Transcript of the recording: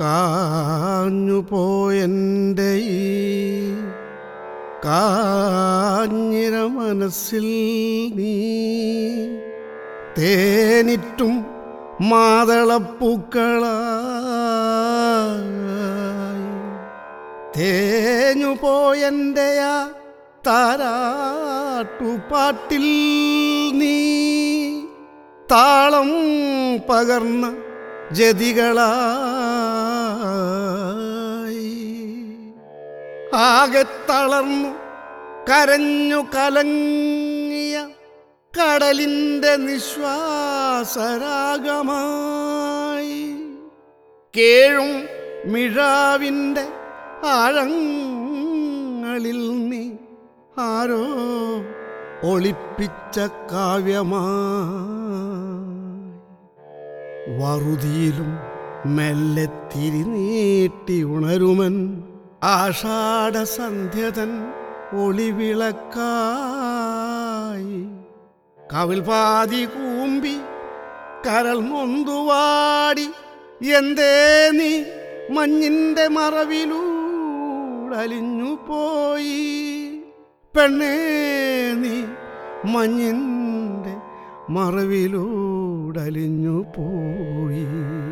കാഞ്ഞു പോയന്റെ കാഞ്ഞിര മനസ്സിൽ നീ തേനിറ്റും മാതളപ്പൂക്കളായി. തേഞ്ഞു പോയെന്റെ ആ താരാട്ടുപാട്ടിൽ നീ താളം പകർന്ന ജതികളായി. ആകെ തളർന്നു. കരഞ്ഞു കലങ്ങിയ കടലിന്റെ നിശ്വാസരാഗമായി. കേഴും മിഴാവിന്റെ ആഴങ്ങളിൽ നീ ആരോ ഒളിപ്പിച്ച കാവ്യമാ വറുതിയിലും മെല്ലെ തിരിനീട്ടി ഉണരുമൻ ആഷാഢ സന്ധ്യതൻ ഒളിവിളക്കായി കവിൽപാതി കൂമ്പി കരൾ നൊന്തുവാടി എന്തേ നീ മഞ്ഞിന്റെ മറവിലൂടലിഞ്ഞു പോയി? പെണ്ണേ നീ മഞ്ഞിന്റെ മറവിലൂടലിഞ്ഞു പോയി.